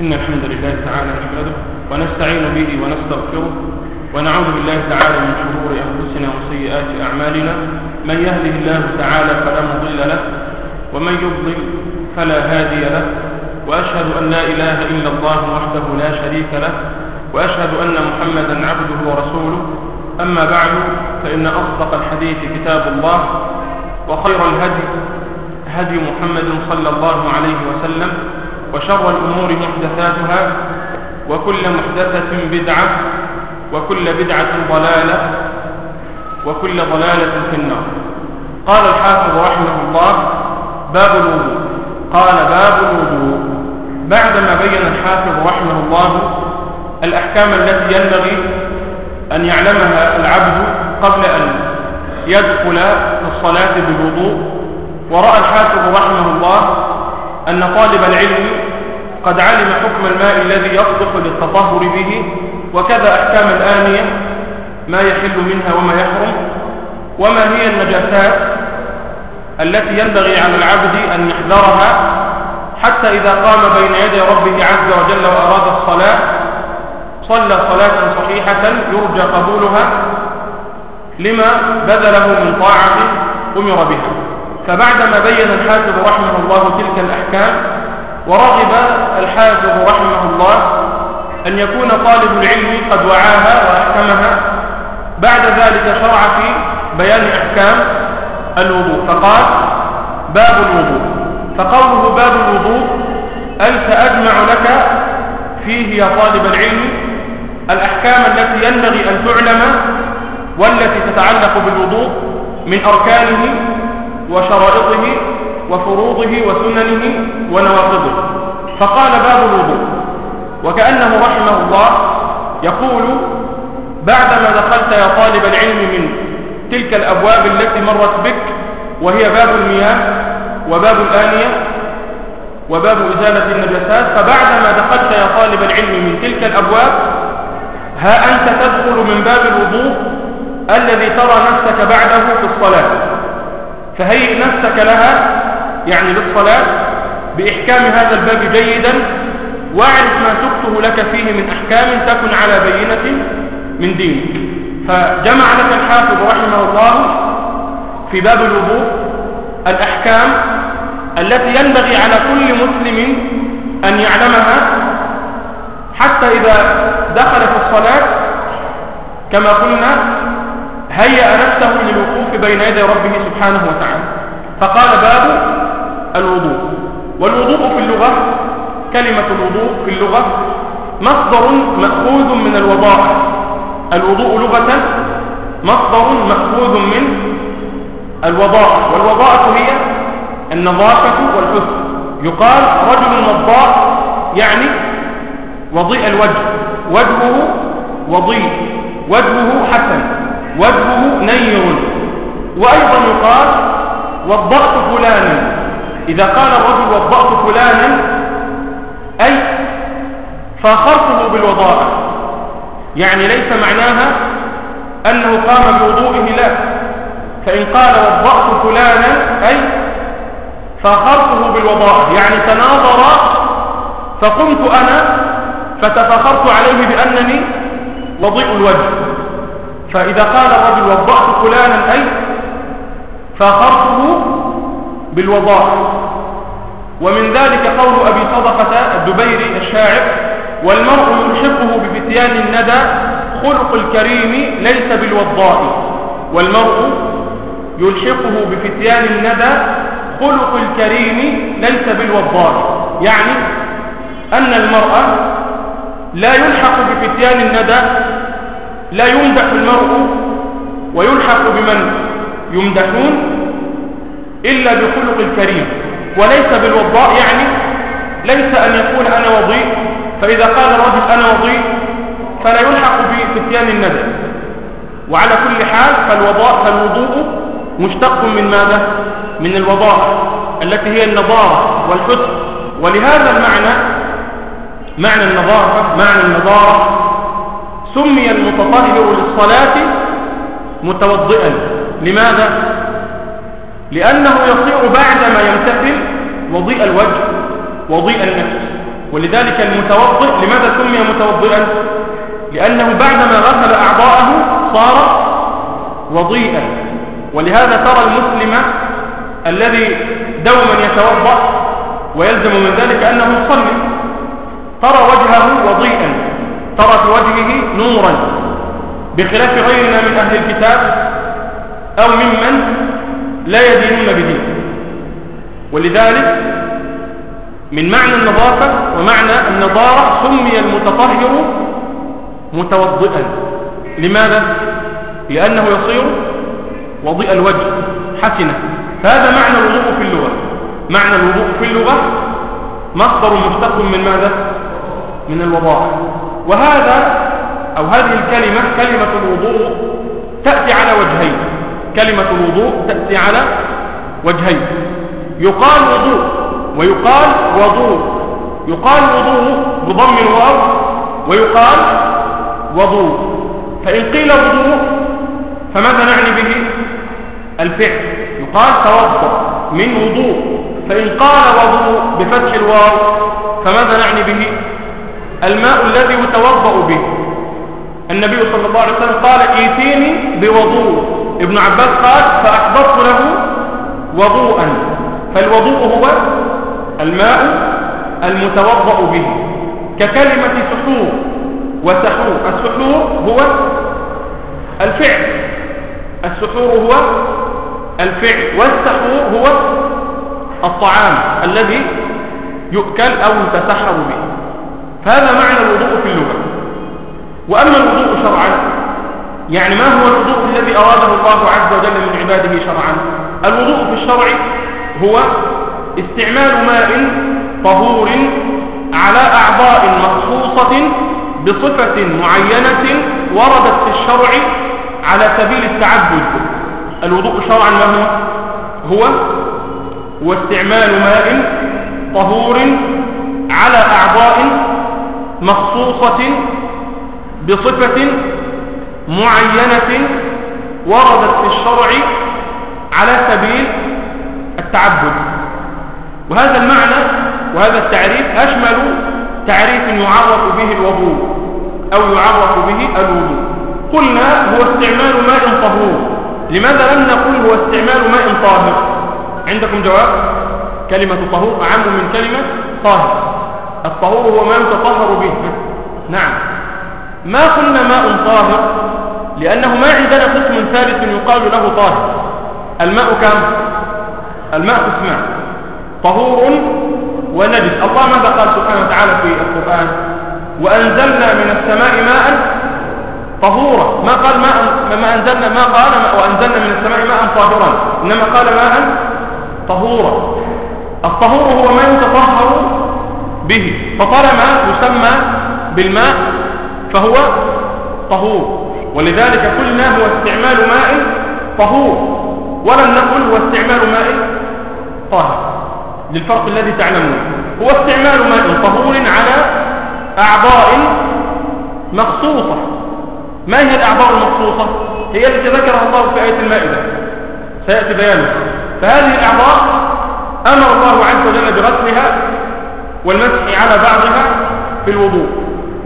إن الحمد لله تعالى نحمده ونستعين به ونستغفره ونعوذ بالله تعالى من شرور أنفسنا وسيئات أعمالنا. من يهده الله تعالى فلا مضل له ومن يضلل فلا هادي له. وأشهد أن لا إله إلا الله وحده لا شريك له وأشهد أن محمدا عبده ورسوله. أما بعد فإن أصدق الحديث كتاب الله وخير الهدي هدي محمد صلى الله عليه وسلم. وشر الأمور محدثاتها وكل محدثة بدعة وكل بدعة ضلالة وكل ضلالة في النار. قال الحافظ رحمه الله باب الوضوء. قال باب الوضوء. بعدما بين الحافظ رحمه الله الأحكام التي ينبغي أن يعلمها العبد قبل أن يدخل في الصلاة بالوضوء ورأى الحافظ رحمه الله أن طالب العلم قد علم حكم الماء الذي يصلح للتطهر به وكذا أحكام الآنية ما يحل منها وما يحرم وما هي النجاسات التي ينبغي على العبد أن يحذرها حتى إذا قام بين يدي ربه عز وجل وأراد الصلاة صلى صلاة صحيحة يرجى قبولها لما بذله من طاعة أمر بها. فبعدما بين الحافظ رحمه الله تلك الأحكام ورغب الحافظ رحمه الله أن يكون طالب العلم قد وعاها وأحكمها. بعد ذلك شرع في بيان أحكام الوضوء فقال باب الوضوء. فقوله باب الوضوء أي سأجمع لك فيه يا طالب العلم الأحكام التي ينبغي أن تعلم والتي تتعلق بالوضوء من أركانه وشرائطه وفروضه وسننه ونواقضه. فقال باب الوضوء. وكأنه رحمه الله يقول بعدما دخلت يا طالب العلم من تلك الأبواب التي مرت بك وهي باب المياه وباب الآنية وباب إزالة النجسات فبعدما دخلت يا طالب العلم من تلك الأبواب ها أنت تدخل من باب الوضوء الذي ترى نفسك بعده في الصلاة. فهيئ نفسك لها يعني للصلاة بإحكام هذا الباب جيدا واعرف ما تكتب لك فيه من أحكام تكن على بينة من دينك فجمع لك الحافظ رحمه الله في باب الوضوء الأحكام التي ينبغي على كل مسلم أن يعلمها حتى إذا دخل في الصلاة كما قلنا هيأ نفسه للوقوف بين يدي ربه سبحانه وتعالى. فقال باب الوضوء. والوضوء في اللغة كلمة الوضوء في اللغة مصدر مأخوذ من الوضاء. الوضوء لغة مصدر مأخوذ من الوضاء. والوضاءة هي النظافة والحسن. يقال رجل وضاء يعني وضيء الوجه. وجهه وضيء. وجهه حسن. وجهه نير. وأيضا يقال وضأت فلانا. إذا قال الرجل وضأت فلانا أي فأخرته بالوضاء يعني ليس معناها أنه قام بوضوئه لا. فإن قال وضأت فلانا أي فأخرته بالوضاء يعني تناظر فقمت أنا فتفخرت عليه بأنني وضيء الوجه. فإذا قال الرجل وضأت فلانا أي فأخرته بالوضاء ومن ذلك قول أبي صدقة الدبيري الشاعر والمرء يلحقه بفتيان الندى خلق الكريم ليس بالوضاء. والمرء يلحقه بفتيان الندى خلق الكريم ليس بالوضاء. يعني أن المرأة لا يلحق بفتيان الندى لا يمدح المرء ويلحق بمن؟ يمدحون إلا بخلق الكريم وليس بالوضاء يعني ليس أن يقول أنا وضيء فإذا قال الرجل أنا وضيء فلا يلحق بفتيان الندى. وعلى كل حال فالوضاء فالوضوء مشتق من ماذا؟ من الوضاء التي هي النظارة والحسن. ولهذا المعنى معنى النظافة معنى النظارة سمي المتطهر للصلاة متوضئا. لماذا؟ لأنه يصير بعدما يمتثل وضيء الوجه وضيء النفس. ولذلك المتوضئ لماذا سمي متوضئا؟ لأنه بعدما غسل أعضاءه صار وضيئا. ولهذا ترى المسلم الذي دوما يتوضأ ويلزم من ذلك أنه يصلي ترى وجهه وضيئا. ترى في وجهه نورا. بخلاف غيرنا من أهل الكتاب أو ممن لا يدينون بدين. ولذلك من معنى النظافة ومعنى النظارة سمي المتطهر متوضئا. لماذا؟ لأنه يصير وضيء الوجه حسنة فهذا معنى الوضوء في اللغة. معنى الوضوء في اللغة مصدر مشتق من ماذا؟ من الوضاء. وهذا أو هذه الكلمة كلمة الوضوء تأتي على وجهين. كلمة الوضوء تأتي على وجهين. يقال وضوء ويقال وضوء. يقال وضوء بضم الواو ويقال وضوء. فإن قيل وضوء فماذا نعني به؟ الفعل. يقال توضأ من وضوء. فإن قال وضوء بفتح الواو فماذا نعني به؟ الماء الذي يتوضأ به. النبي صلى الله عليه وسلم قال إيتيني بوضوء. ابن عباس قال فأحضرت له وضوءا فالوضوء هو الماء المتوضأ به. ككلمة سحور وسحور السحور هو الفعل. السحور هو الفعل والسحور هو الطعام الذي يؤكل أو يتسحر به. فهذا معنى الوضوء في اللغة. وأما الوضوء شرعا يعني ما هو الوضوء الذي أراده الله عز وجل من عباده شرعا؟ الوضوء في الشرع هو استعمال ماء طهور على أعضاء مخصوصة بصفة معينة وردت في الشرع على سبيل التعبد. الوضوء شرعا ما هو هو هو استعمال ماء طهور على أعضاء مخصوصة بصفة معينة وردت في الشرع على سبيل التعبد. وهذا المعنى وهذا التعريف أشمل تعريف يعرف به الوضوء أو يعرف به الوضوء. قلنا هو استعمال ماء طهور. لماذا لم نقل هو استعمال ماء طاهر؟ عندكم جواب؟ كلمة طهور أعم من كلمة طاهر. الطهور هو ما يتطهر به. نعم. ما قلنا ماء طاهر؟ لأنه ما عندنا قسم ثالث يقال له طاهر. الماء كم؟ الماء قسمان. طهور ونجس. الله ماذا قال سبحانه وتعالى في القرآن وأنزلنا من السماء ماء طهورا. ما قال ماء ما أنزلنا ما قال ما وأنزلنا من السماء ماء طاهرا. إنما قال ماء طهورا. الطهور هو ما يتطهر به. فطالما يسمى بالماء فهو طهور. ولذلك قلنا هو استعمال ماء طهور ولم نقل هو استعمال ماء طاهر. للفرق الذي تعلمون. هو استعمال ماء طهور على أعضاء مخصوصة. ما هي الأعضاء المخصوصة؟ هي التي ذكرها الله في آية المائدة. سيأتي بيانها فهذه الأعضاء أمر الله عز وجل بغسلها والمسح على بعضها في الوضوء.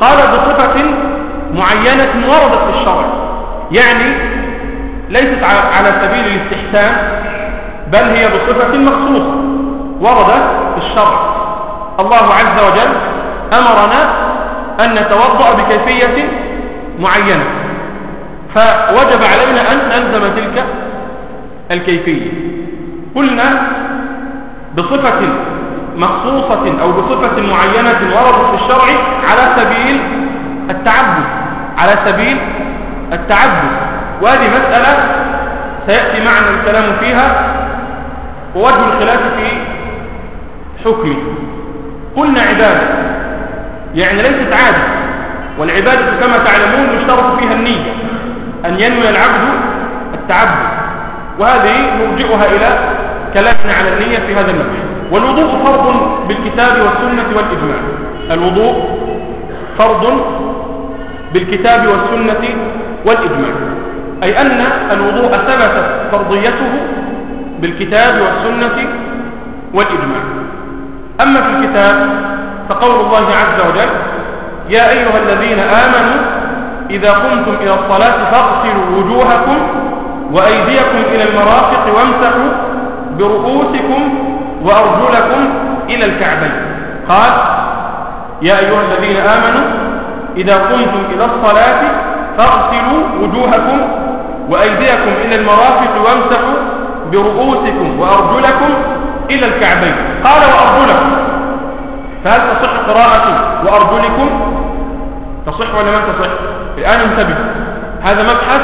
قال بصفة معينة وردت في الشرع. يعني ليست على سبيل الاستحسان بل هي بصفة مخصوصة وردت في الشرع. الله عز وجل أمرنا أن نتوضأ بكيفية معينة. فوجب علينا أن نلزم تلك الكيفية. قلنا بصفة مخصوصة أو بصفة معينة وردت في الشرع على سبيل التعبد. على سبيل التعبد. وهذه مسألة سيأتي معنا الكلام فيها ووجه الخلاف في حكمه. قلنا عبادة يعني ليست عادة. والعبادة كما تعلمون يشترط فيها النية أن ينوي العبد التعبد. وهذه نرجئها إلى كلامنا على النية في هذا المبحث والوضوء فرض بالكتاب والسنة والإجماع. الوضوء فرض بالكتاب والسنة والإجماع. أي أن الوضوء ثبتت فرضيته بالكتاب والسنة والإجماع. أما في الكتاب فقول الله عز وجل يا أيها الذين آمنوا إذا قمتم إلى الصلاة فاغسلوا وجوهكم وأيديكم إلى المرافق وامسحوا برؤوسكم وأرجلكم إلى الكعبين. قال يا أيها الذين آمنوا إذا قمتم إلى الصلاة فاغسلوا وجوهكم وأيديكم إلى المرافق وامسحوا برؤوسكم وأرجلكم إلى الكعبين. قال وأرجلكم. فهل تصح قراءة وأرجلكم؟ تصح ولا ما تصح؟ الآن انتبه. هذا مبحث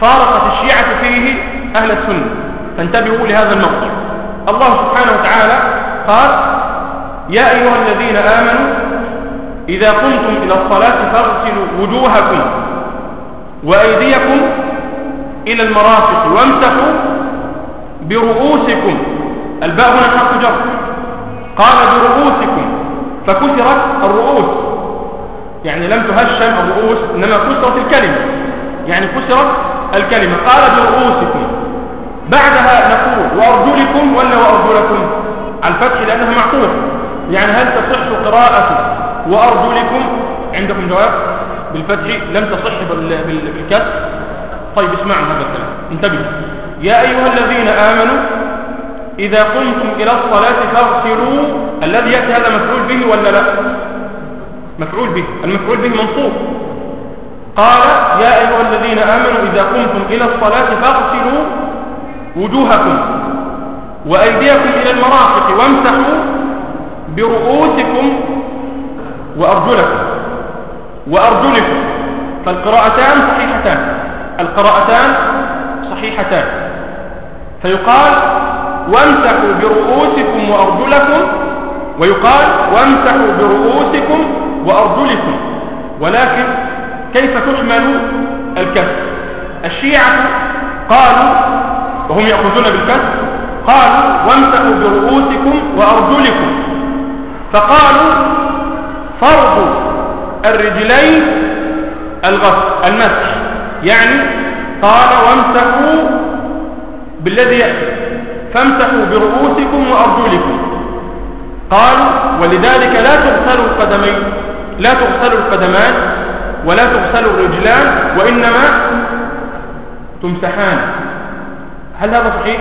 فارقت الشيعة فيه أهل السنة. فانتبهوا لهذا الموضوع. الله سبحانه وتعالى قال يا أيها الذين آمنوا إذا قمتم إلى الصلاة فاغسلوا وجوهكم وأيديكم إلى المرافق وامسحوا برؤوسكم. الباء هنا حرف جر. قال برؤوسكم. فكسرت الرؤوس. يعني لم تهشم الرؤوس إنما كسرت الكلمة. يعني كسرت الكلمة. قال برؤوسكم. بعدها نقول وأرجلكم ولا وأرجلكم؟ على الفتح لأنها معطوفة يعني هل تصح قراءة وأرجلكم. عندكم جواب؟ بالفتح لم تصح بالكسر. طيب اسمعوا هذا الكلام. انتبهوا يا أيها الذين آمنوا إذا قمتم إلى الصلاة فاغسلوا. الذي يأتي هذا مفعول به ولا لا؟ مفعول به. المفعول به منصوب. قال يا أيها الذين آمنوا إذا قمتم إلى الصلاة فاغسلوا وجوهكم وأيديكم إلى المرافق وامسحوا برؤوسكم وأرجلكم. وأرجلكم. فالقراءتان صحيحتان. القراءتان صحيحتان. فيقال وامسحوا برؤوسكم وأرجلكم. ويقال وامسحوا برؤوسكم وأرجلكم. ولكن كيف تحمل الكسر الشيعة قالوا وهم يأخذون بالكسر قالوا وامسحوا برؤوسكم وأرجلكم. فقالوا فرض الرجلين الغسل المسح. يعني قال وامسحوا بالذي يأتي فامسحوا برؤوسكم وأرجلكم. قالوا ولذلك لا تغسل القدمين لا تغسل القدمان ولا تغسل الرجلان وإنما تمسحان. هل هذا صحيح؟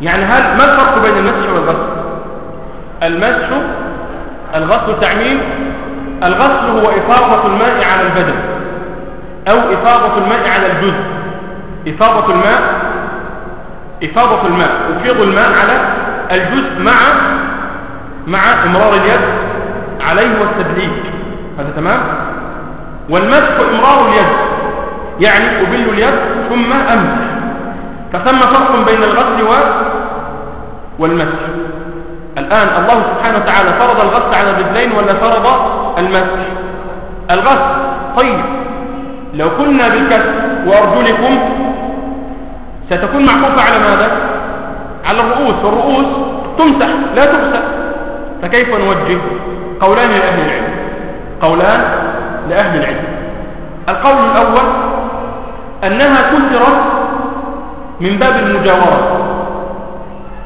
يعني هل ما الفرق بين المسح والغسل؟ المسح الغسل تعميم الغسل هو إفاضة الماء على البدن أو إفاضة الماء على الجزء. إفاضة الماء إفاضة الماء. أفيض الماء على الجزء مع مع إمرار اليد عليه والتدليك هذا تمام؟ والمسح إمرار اليد يعني أبل اليد ثم أمسح. فثم فرق بين الغسل والمسح. الآن الله سبحانه وتعالى فرض الغسل على الرجلين ولا فرض المسح؟ الغسل. طيب لو كنا بالكسر وأرجلكم ستكون معكوفة على ماذا؟ على الرؤوس. والرؤوس تمسح لا تغسل. فكيف نوجه؟ قولان لأهل العلم. قولان لأهل العلم. القول الأول أنها كسرت من باب المجاورة.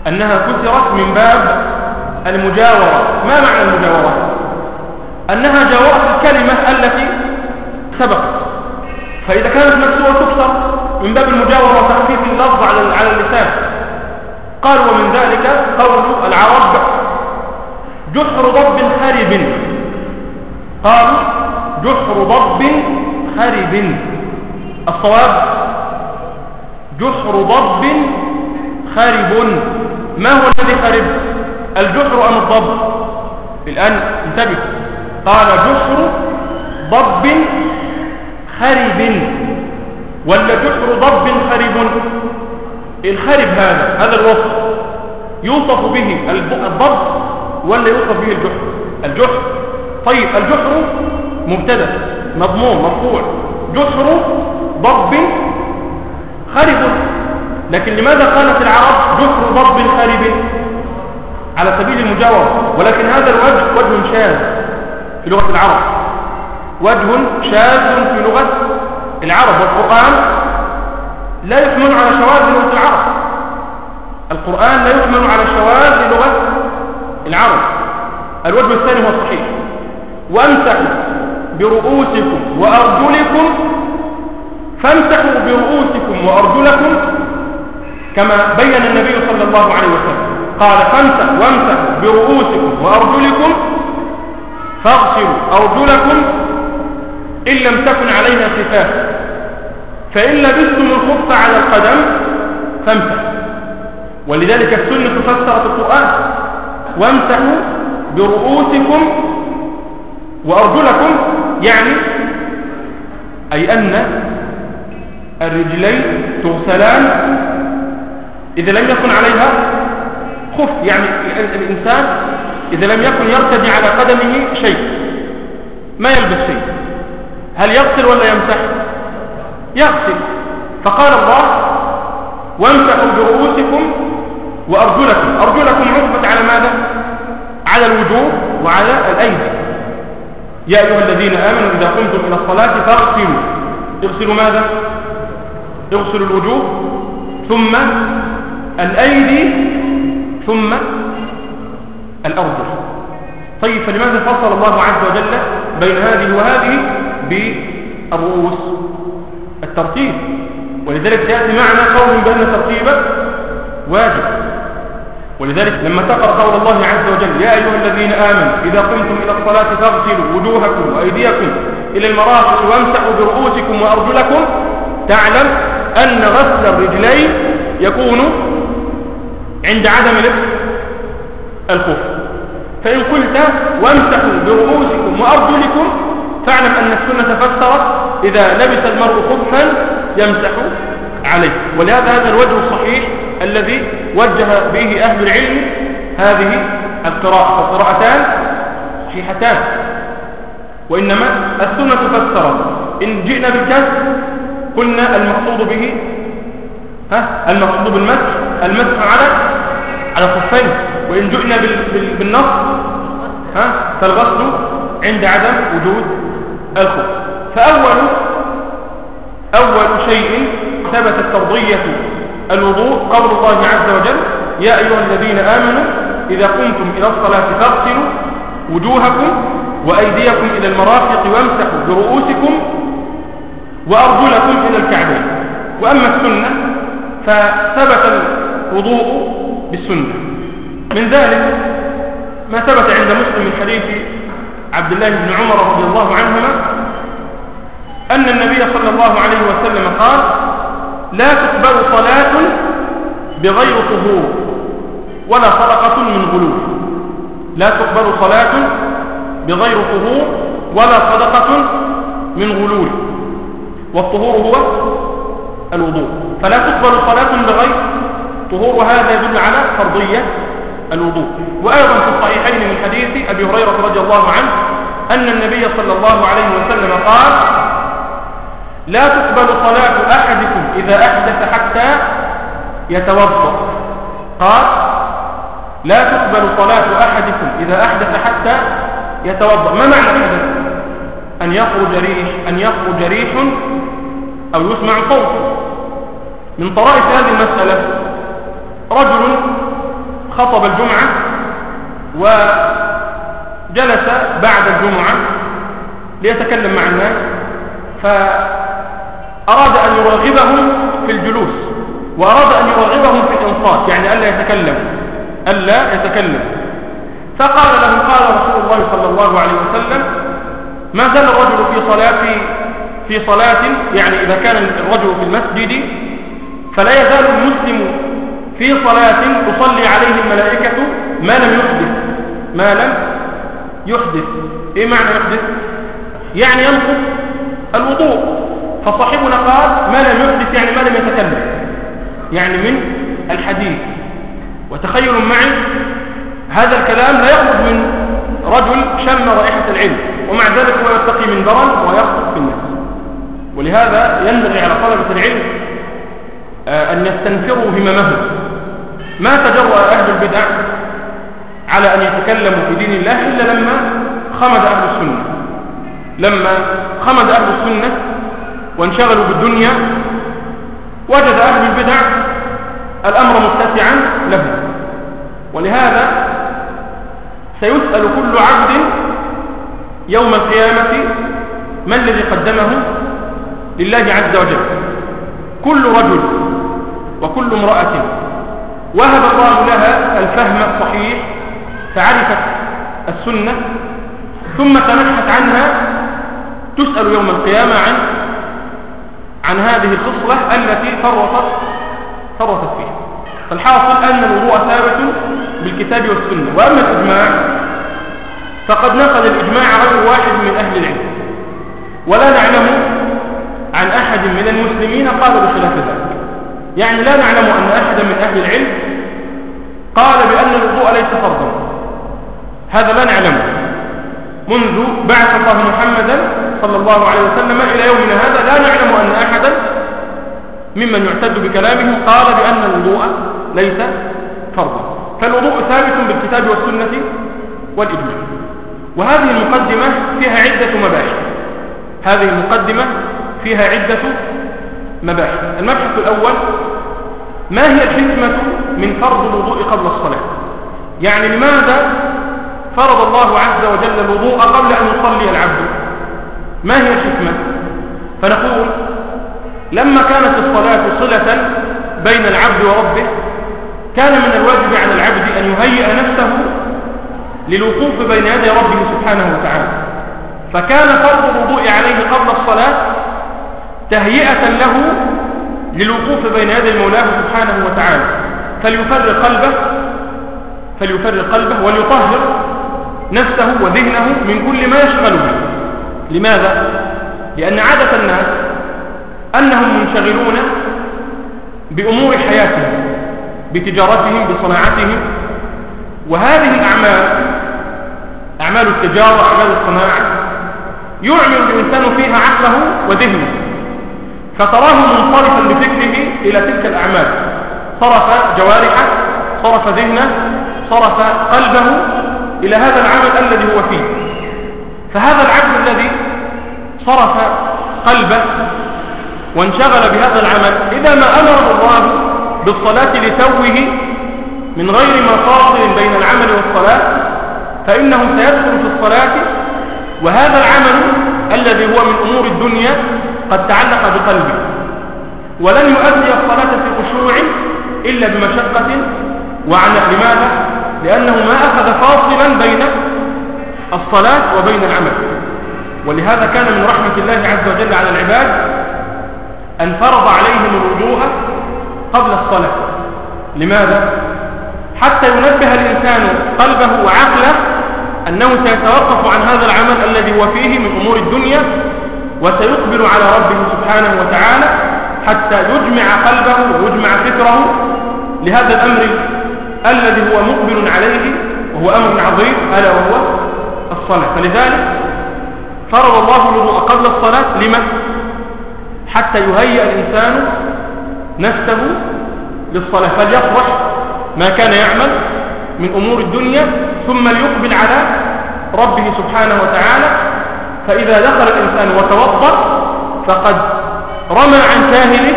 أنها كسرت من باب المجاورة. ما معنى المجاورة؟ أنها جاورت الكلمة التي سبقت. فإذا كانت مكسورة تكسر من باب المجاورة وتخفيف اللفظ على على اللسان. قال ومن ذلك قول العرب جحر ضب خرب قال جحر ضب خرب الصواب جحر ضب خرب ما هو الذي خرب الجحر أم الضب؟ الآن انتبه. قال جحر ضب خرب. ولا جحر ضب خرب؟ الخرب هذا هذا الوصف. يوصف به الضب ولا يوصف به الجحر الجحر طيب الجحر مبتدأ مضمون مرفوع. جحر ضب خرب. لكن لماذا قالت العرب جحر ضب خرب؟ على سبيل المجاورة. ولكن هذا الوجه وجه شاذ في لغة العرب. وجه شاذ في لغة العرب. والقرآن لا يحمل على شواذ لغة العرب. القرآن لا يحمل على شواذ لغة العرب. الوجه الثاني هو الصحيح وامسحوا برؤوسكم وأرجلكم فامسحوا برؤوسكم وأرجلكم كما بين النبي صلى الله عليه وسلم. قال فامسح وامسحوا برؤوسكم وأرجلكم فاغسلوا أرجلكم إن لم تكن عليها صفات فإن لبستم الخف على القدم فامسح ولذلك السنة فسرت القرآن وامسحوا برؤوسكم وأرجلكم يعني أي أن الرجلين تغسلان إذا لم يكن عليها خف يعني الإنسان إذا لم يكن يرتدي على قدمه شيء ما يلبس شيء. هل يغسل ولا يمسح؟ يغسل. فقال الله وامسحوا برؤوسكم وأرجلكم. أرجلكم عقبت على ماذا؟ على الوجوه وعلى الأيدي. يا أيها الذين آمنوا إذا قمتم إلى الصلاة فاغسلوا. اغسلوا ماذا؟ اغسلوا الوجوه ثم الأيدي ثم الأرجل طيب فلماذا فصل الله عز وجل بين هذه وهذه بالرؤوس؟ الترتيب. ولذلك سيأتي معنا قول بأن الترتيب واجب. ولذلك لما تقرأ قول الله عز وجل يا أيها الذين آمنوا إذا قمتم إلى الصلاة فاغسلوا وجوهكم وأيديكم إلى المرافق وامسحوا برؤوسكم وأرجلكم تعلم أن غسل الرجلين يكون عند عدم الخف فإن قلت وامسحوا برؤوسكم وأرجلكم فاعلم أن السنة فسرت. إذا لبس المرء خفا يمسح عليه. ولهذا هذا الوجه الصحيح الذي وجه به أهل العلم هذه القراءة. القراءتان صحيحتان. وإنما السنة فسرت. إن جئنا بالكسر قلنا المقصود به ها؟ المقصود بالمسح؟ المسح على على الخفين وإن جئنا بالنص ها؟ فالغسل عند عدم وجود الخف. فأول أول شيء ثبتت ترضية الوضوء قول الله عز وجل يا أيها الذين آمنوا إذا قمتم إلى الصلاة فاغسلوا وجوهكم وأيديكم إلى المرافق وامسحوا برؤوسكم وأرجلكم إلى الكعبين. وأما السنة فثبت الوضوء بالسنة. من ذلك ما ثبت عند مسلم من حديث عبد الله بن عمر رضي الله عنهما أن النبي صلى الله عليه وسلم قال لا تقبل صلاة بغير طهور ولا صدقة من غلول لا تقبل صلاة بغير طهور ولا صدقة من غلول والطهور هو الوضوء. فلا تقبل صلاة بغير طهور وهذا يدل على فرضية الوضوء. وأيضا في الصحيحين من حديث أبي هريرة رضي الله عنه أن النبي صلى الله عليه وسلم قال لا تقبل صلاة أحدكم إذا أحدث حتى يتوضأ. قال لا تقبل صلاة أحدكم إذا أحدث حتى يتوضأ. ما معنى الحدث أن يخرج ريح أن يخرج ريح أو يسمع صوت. من طرائف هذه المسألة رجل خطب الجمعة وجلس بعد الجمعة ليتكلم مع الناس ف أراد أن يرغبهم في الجلوس وأراد أن يرغبهم في الإنصات يعني ألا يتكلم ألا يتكلم. فقال لهم قال رسول الله صلى الله عليه وسلم ما زال الرجل في صلاة في صلاة يعني إذا كان الرجل في المسجد فلا يزال المسلم في صلاة تصلي عليه الملائكة ما لم يحدث ما لم يحدث. إيه معنى يحدث؟ يعني ينقص الوضوء. فصاحبنا قال ما لم يحدث يعني ما لم يتكلم. يعني من الحديث. وتخيل معي هذا الكلام لا يخرج من رجل شم رائحة العلم ومع ذلك هو يتقي من برا ويخطب في الناس. ولهذا ينبغي على طلبة العلم أن يستنفروا هممهم. ما تجرأ أهل البدع على أن يتكلموا في دين الله إلا لما خمد أهل السنة. لما خمد أهل السنة وانشغلوا بالدنيا وجد أهل البدع الأمر متسعا لهم ولهذا سيسأل كل عبد يوم القيامة ما الذي قدمه لله عز وجل. كل رجل وكل امرأة وهب الله لها الفهم الصحيح فعرفت السنة ثم تنحت عنها تسأل يوم القيامة عن عن هذه الخصلة التي فرطت فرطت فيها. فالحاصل أن الوضوء ثابت بالكتاب والسنة. وأما الإجماع فقد نقل الإجماع غير واحد من أهل العلم. ولا نعلم عن أحد من المسلمين قال بخلاف ذلك. يعني لا نعلم أن أحدا من أهل العلم قال بأن الوضوء ليس فرضا. هذا لا نعلمه منذ بعث الله محمدا صلى الله عليه وسلم إلى يومنا هذا لا نعلم أن أحدا ممن يعتد بكلامه قال بأن الوضوء ليس فرضا. فالوضوء ثابت بالكتاب والسنة والإجماع. وهذه المقدمة فيها عدة مباحث. هذه المقدمة فيها عدة مباحث. المبحث الأول ما هي الحكمة من فرض الوضوء قبل الصلاة؟ يعني لماذا فرض الله عز وجل الوضوء قبل أن يصلي العبد؟ ما هي الحكمة؟ فنقول لما كانت الصلاة صلة بين العبد وربه كان من الواجب على العبد أن يهيئ نفسه للوقوف بين يدي ربه سبحانه وتعالى. فكان فرض الوضوء عليه قبل الصلاة تهيئة له للوقوف بين يدي مولاه سبحانه وتعالى. فليفرغ قلبه فليفرغ قلبه وليطهر نفسه وذهنه من كل ما يشغله لماذا؟ لأن عادة الناس أنهم منشغلون بأمور حياتهم بتجارتهم بصناعتهم. وهذه الأعمال أعمال التجارة وأعمال الصناعة يعمل الإنسان فيها عقله وذهنه. فتراه منصرفا بفكره إلى تلك الأعمال. صرف جوارحه صرف ذهنه صرف قلبه إلى هذا العمل الذي هو فيه. فهذا العبد الذي صرف قلبه وانشغل بهذا العمل إذا ما أمره الله بالصلاة لتوه من غير ما فاصل بين العمل والصلاة فإنه سيدخل في الصلاة. وهذا العمل الذي هو من أمور الدنيا قد تعلق بقلبه ولن يؤدي الصلاة في خشوع إلا بمشقة وعنى لماذا؟ لأنه ما أخذ فاصلا بين الصلاة وبين العمل ولهذا كان من رحمة الله عز وجل على العباد أن فرض عليهم الوضوء قبل الصلاة لماذا؟ حتى ينبه الإنسان قلبه وعقله أنه سيتوقف عن هذا العمل الذي هو فيه من أمور الدنيا وسيقبل على ربه سبحانه وتعالى حتى يجمع قلبه ويجمع فكره لهذا الأمر الذي هو مقبل عليه وهو أمر عظيم ألا وهو الصلاة فلذلك فرض الله الوضوء قبل الصلاة لما؟ حتى يهيئ الإنسان نفسه للصلاة فليفرح ما كان يعمل من أمور الدنيا ثم ليقبل على ربه سبحانه وتعالى فإذا دخل الإنسان وتوضأ فقد رمى عن كاهله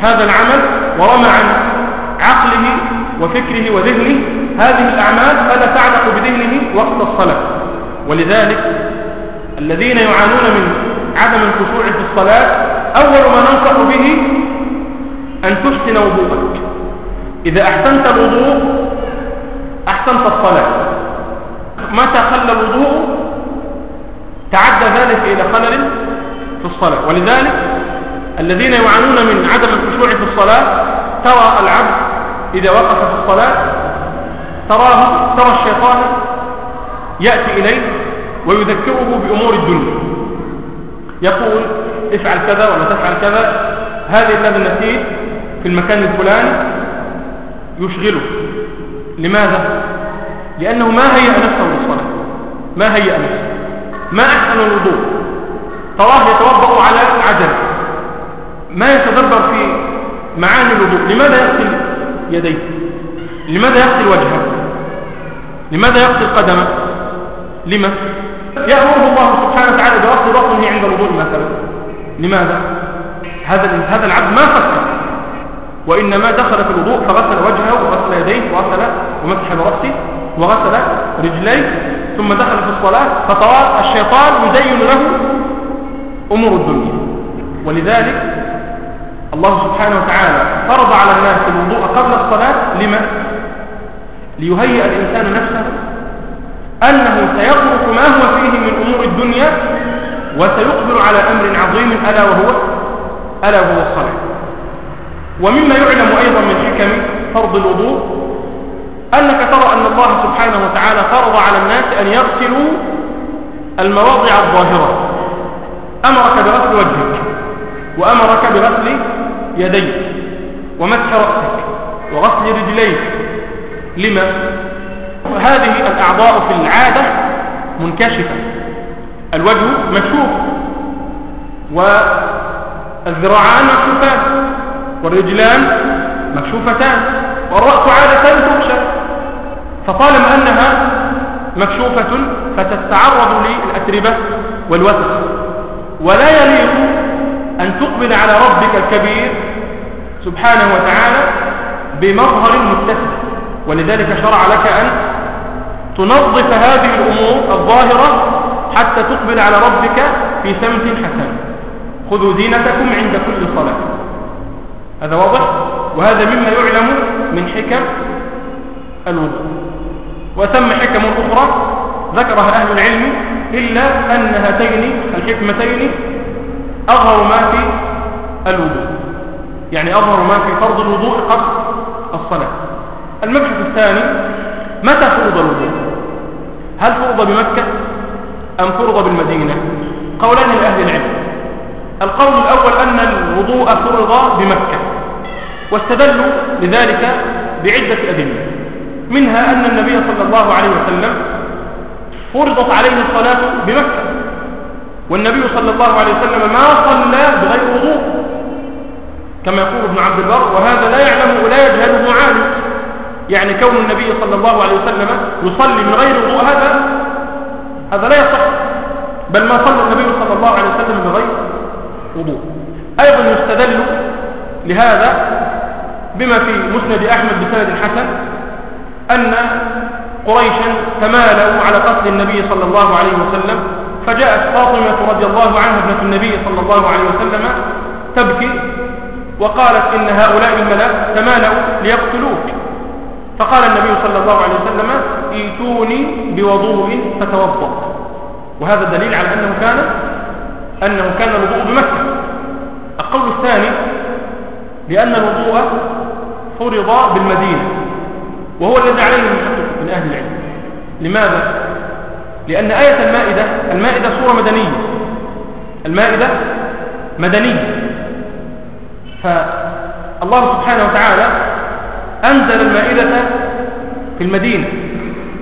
هذا العمل ورمى عن عقله وفكره وذهنه. هذه الأعمال فلا تعلق بذهنه وقت الصلاة؟ ولذلك الذين يعانون من عدم الخشوع في الصلاة أول ما ننصح به أن تحسن وضوءك. إذا أحسنت الوضوء أحسنت الصلاة. متى خل الوضوء؟ تعدى ذلك إلى خلل في الصلاة. ولذلك الذين يعانون من عدم الخشوع في الصلاة ترى العبد إذا وقف في الصلاة تراه ترى الشيطان يأتي إليه ويذكره بأمور الدنيا. يقول افعل كذا ولا تفعل كذا هذه الذي نسيت في المكان الفلاني يشغله. لماذا؟ لأنه ما هيأ نفسه للصلاة. ما هيأ نفسه. ما أحسن الوضوء؟ تراه يتوضأ على عجل. ما يتدبر في معاني الوضوء؟ لماذا يغسل يديه؟ لماذا يغسل وجهه؟ لماذا يغسل قدمه؟ لما؟ يأمره الله سبحانه وتعالى بغسل بطنه عند الوضوء مثلا. لماذا؟ هذا هذا العبد ما فكر وإنما دخل في الوضوء فغسل وجهه وغسل يديه وغسل ومسح برأسه وغسل رجليه ثم دخل في الصلاة فطوال الشيطان يزين له أمور الدنيا. ولذلك الله سبحانه وتعالى فرض على الناس الوضوء قبل الصلاة لما؟ ليهيئ الإنسان نفسه أنه سيترك ما هو فيه من أمور الدنيا وسيقبل على أمر عظيم ألا وهو؟ ألا وهو الصلاة. ومما يعلم أيضا من حكم فرض الوضوء أنك ترى أن الله سبحانه وتعالى فرض على الناس أن يغسلوا المواضع الظاهرة. أمرك بغسل وجهك وأمرك بغسل يديك ومسح رأسك وغسل رجليك. لما؟ هذه الأعضاء في العادة منكشفة. الوجه مكشوف والذراعان مكشوفان والرجلان مكشوفتان والرأس عادة تكشف فطالما أنها مكشوفة فتتعرض للأتربة والوسخ. ولا يليق أن تقبل على ربك الكبير سبحانه وتعالى بمظهر متسع. ولذلك شرع لك أن تنظف هذه الأمور الظاهرة حتى تقبل على ربك في سمت حسن. خذوا دينتكم عند كل صلاة. هذا واضح؟ وهذا مما يعلم من حكم الوضوء. وثم حكم أخرى ذكرها أهل العلم إلا أن هاتين الحكمتين أظهر ما في الوضوء. يعني أظهر ما في فرض الوضوء قبل الصلاة. المبحث الثاني متى فرض الوضوء؟ هل فرض بمكة أم فرض بالمدينة؟ قولان لأهل العلم. القول الأول أن الوضوء فرض بمكة واستدلوا لذلك بعدة أدلة. منها أن النبي صلى الله عليه وسلم فرضت عليه الصلاة بمكة. والنبي صلى الله عليه وسلم ما صلى بغير وضوء. كما يقول ابن عبد البر وهذا لا يعلمه ولا يجهله عالم يعني كون النبي صلى الله عليه وسلم يصلي من غير وضوء هذا هذا لا يصح. بل ما صلى النبي صلى الله عليه وسلم بغير وضوء. أيضا يستدل لهذا بما في مسند أحمد بسند حسن. أن قريشا تمالوا على قتل النبي صلى الله عليه وسلم فجاءت فاطمة رضي الله عنها ابنة النبي صلى الله عليه وسلم تبكي وقالت إن هؤلاء الملأ تمالوا ليقتلوك. فقال النبي صلى الله عليه وسلم ايتوني بوضوء فتوضا وهذا دليل على أنه كان أنه كان الوضوء بمكة. القول الثاني لأن الوضوء فرض بالمدينة. وهو الذي عليه المحقق من أهل العلم. لماذا؟ لأن آية المائدة المائدة سورة مدنية. المائدة مدنية. فالله سبحانه وتعالى أنزل المائدة في المدينة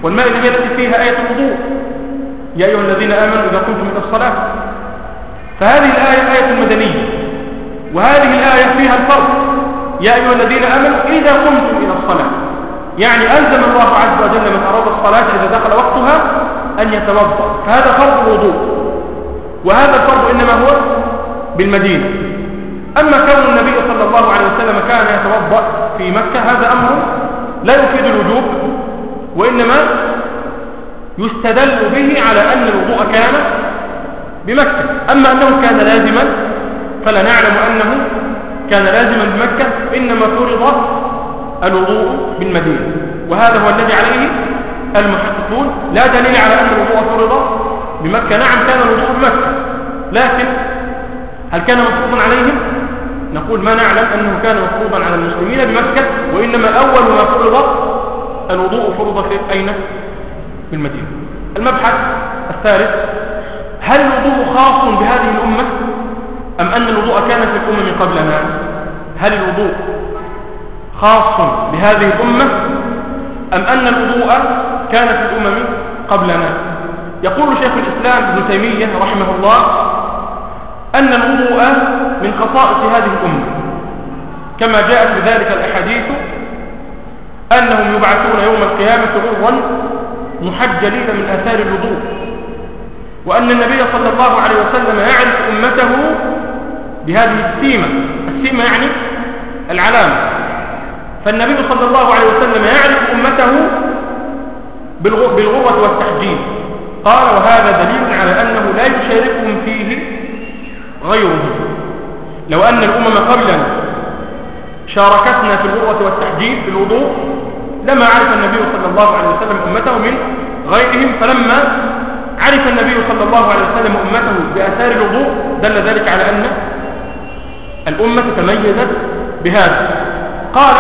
والمائدة هي التي فيها آية الوضوء. يا أيها الذين آمنوا إذا كنتم إلى الصلاة. فهذه الآية آية مدنية وهذه الآية فيها الفرق. يا أيها الذين آمنوا إذا قمتم إلى الصلاة. يعني ألزم الله عز وجل من أراد الصلاة إذا دخل وقتها أن يتوضأ. فهذا فرض الوضوء. وهذا الفرض إنما هو بالمدينة. أما كون النبي صلى الله عليه وسلم كان يتوضأ في مكة هذا أمر لا يفيد الوجوب وإنما يستدل به على أن الوضوء كان بمكة. أما أنه كان لازما فلا نعلم أنه كان لازما بمكة إنما فرض الوضوء بالمدينة وهذا هو الذي عليه المحققون لا دليل على أن الوضوء فرض بمكة. نعم كان الوضوء بمكة لكن هل كان مفروضا عليهم؟ نقول ما نعلم أنه كان مفروضا على المسلمين بمكة وإنما أول ما فرض الوضوء فرض في أين؟ بالمدينة المبحث الثالث هل الوضوء خاص بهذه الأمة أم أن الوضوء كان في الأمم قبلنا؟ هل الوضوء خاص بهذه الأمة أم أن الوضوء كان في الأمم قبلنا؟ يقول شيخ الإسلام ابن تيمية رحمه الله أن الوضوء من خصائص هذه الأمة. كما جاءت بذلك الأحاديث أنهم يبعثون يوم القيامة غرا محجلين من آثار الوضوء. وأن النبي صلى الله عليه وسلم يعرف أمته بهذه السيمة. السيمة يعني العلامة. فالنبي صلى الله عليه وسلم يعرف أمته بالغرة والتحجيل قال وهذا دليل على أنه لا يشاركهم فيه غيرهم لو أن الأمم قبلا شاركتنا في الغرة والتحجيل في الوضوء لما عرف النبي صلى الله عليه وسلم أمته من غيرهم فلما عرف النبي صلى الله عليه وسلم أمته بآثار الوضوء دل ذلك على أن الأمة تميزت بهذا. قال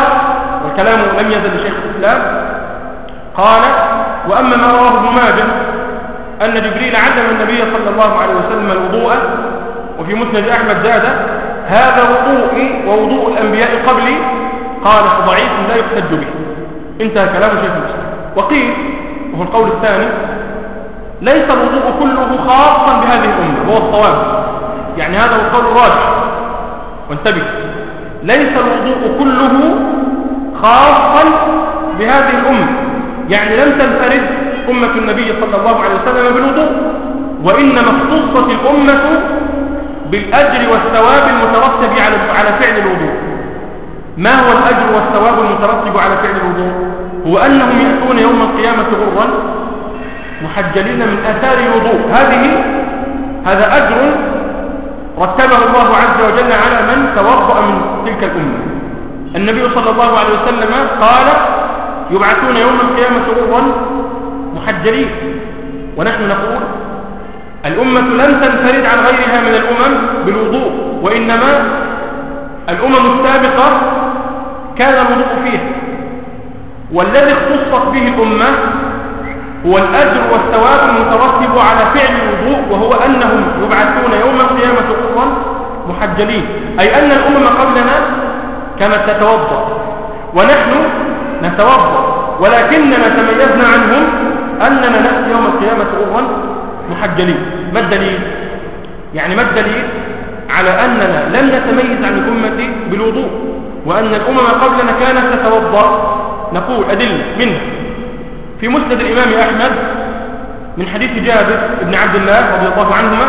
والكلام لم يزل لشيخ الإسلام. قال وأما ما رواه ابن ماجه أن جبريل علم النبي صلى الله عليه وسلم الوضوء وفي مسند أحمد زاد هذا وضوئي ووضوء الأنبياء قبلي. قال فضعيف لا يحتج به. انتهى كلام شيخ الإسلام. وقيل وهو القول الثاني ليس الوضوء كله خاصا بهذه الأمة وهو الصواب. يعني هذا القول الراجح. وانتبه ليس الوضوء كله خاصا بهذه الأمة. يعني لم تنفرد أمة النبي صلى الله عليه وسلم بالوضوء وإنما اختصت الأمة بالأجر والثواب المترتب على على فعل الوضوء. ما هو الأجر والثواب المترتب على فعل الوضوء؟ هو أنهم يأتون يوم القيامة غرا محجلين من آثار الوضوء. هذه هذا أجر رتبه الله عز وجل على من توضأ من تلك الأمة. النبي صلى الله عليه وسلم قال يبعثون يوم القيامة غرا محجلين ونحن نقول الأمة لم تنفرد عن غيرها من الأمم بالوضوء وإنما الأمم السابقة كان الوضوء فيها. والذي اختصت به الأمة هو الأجر والثواب المترتب على فعل الوضوء وهو أنهم يبعثون يوم القيامة قرا محجلين أي أن الأمم قبلنا كانت تتوضأ. ونحن نتوضأ. ولكننا تميزنا عنهم أننا نأتي يوم القيامة قرا محجلين. ما الدليل؟ يعني ما الدليل؟ على أننا لم نتميز عن الأمة بالوضوء. وأن الأمم قبلنا كانت تتوضأ. نقول أدلة منها في مسند الإمام أحمد من حديث جابر بن عبد الله رضي الله عنهما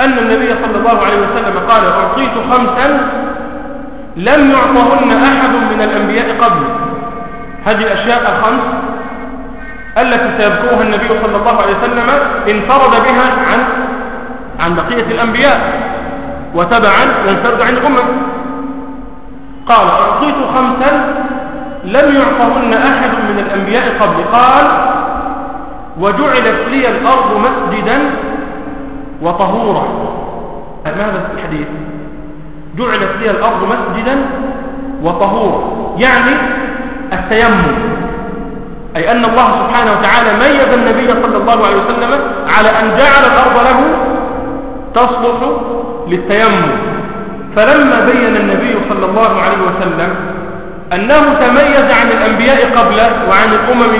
أن النبي صلى الله عليه وسلم قال أعطيت خمسا لم يعطهن أحد من الأنبياء قبل. هذه الأشياء الخمس التي سيذكرها النبي صلى الله عليه وسلم انفرد بها عن عن بقية الأنبياء وتبعا ينفرد عن الأمم قال أعطيت خمسا لم يعطهن أحد من الأنبياء قبل. قال وجعلت لي الأرض مسجدا وطهورا. ماذا الحديث. جعلت لي الأرض مسجدا وطهورا. يعني التيمم. أي أن الله سبحانه وتعالى ميز النبي صلى الله عليه وسلم على أن جعل الأرض له تصلح للتيمم. فلما بين النبي صلى الله عليه وسلم أنه تميز عن الأنبياء قبله وعن الأمم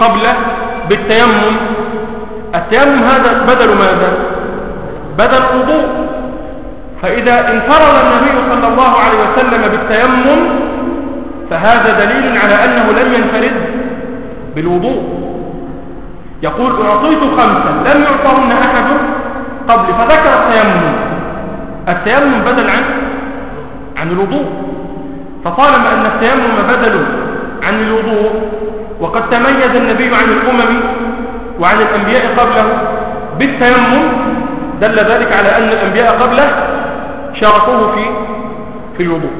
قبله بالتيمم التيمم هذا بدل ماذا؟ بدل الوضوء فإذا انفرد النبي صلى الله عليه وسلم بالتيمم فهذا دليل على أنه لم ينفرد بالوضوء. يقول أعطيت خمسا لم يعطهن أحد قبل فذكر التيمم. التيمم بدل عن عن الوضوء. فطالما أن التيمم بدل عن الوضوء وقد تميز النبي عن الأمم وعن الأنبياء قبله بالتيمم دل ذلك على أن الأنبياء قبله شاركوه في في الوضوء.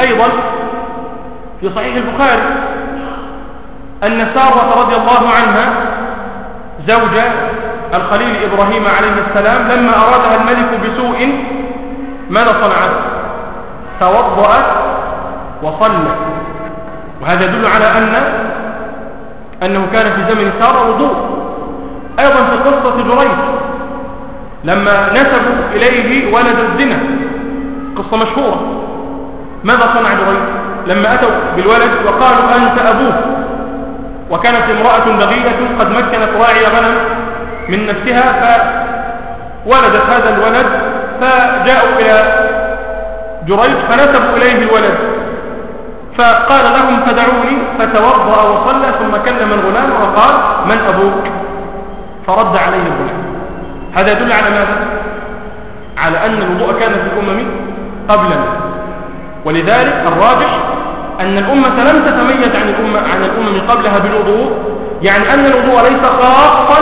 أيضا في صحيح البخاري أن سارة رضي الله عنها زوجة الخليل إبراهيم عليه السلام لما أرادها الملك بسوء ماذا صنعت توضأت وصلى. وهذا يدل على أن أنه كان في زمن سارة وضوء. أيضا في قصة جريج لما نسبوا إليه ولد الزنا قصة مشهورة ماذا صنع جريج لما أتوا بالولد وقالوا أنت أبوه. وكانت امرأة بغية قد مكنت راعي غنم من نفسها فولدت هذا الولد فجاءوا إلى جريج فنسبوا إليه الولد. فقال لهم فدعوني فتوضأ وصلى ثم كلم الغلام وقال من أبوك؟ فرد عليه الغلام. هذا يدل على ماذا؟ على أن الوضوء كان في الأمم قبلنا ولذلك الراجح أن الأمة لم تتميز عن الأمة عن الأمم قبلها بالوضوء يعني أن الوضوء ليس خاصا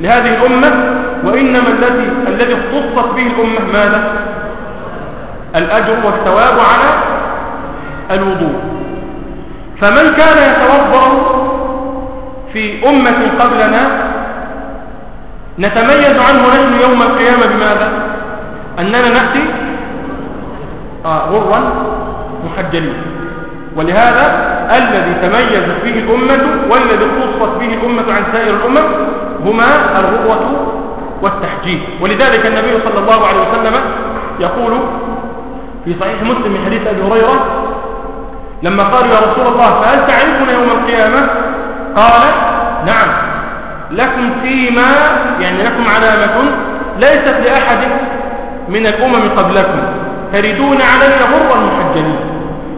لهذه الأمة وإنما الذي الذي اختصت به الأمة ماذا؟ الأجر والثواب على الوضوء. فمن كان يتوضأ في أمة قبلنا نتميز عنه نحن يوم القيامة بماذا؟ أننا نأتي آه غرا محجلين ولهذا الذي تميزت فيه الأمة والذي خصت به الأمة عن سائر الأمم هما الغروة والتحجيل. ولذلك النبي صلى الله عليه وسلم يقول في صحيح مسلم من حديث أبي هريرة لما قالوا يا رسول الله فهل تعرفنا يوم القيامة؟ قال نعم لكم فيما يعني لكم علامة ليست لأحد من الأمم قبلكم تردون علي غرا محجلين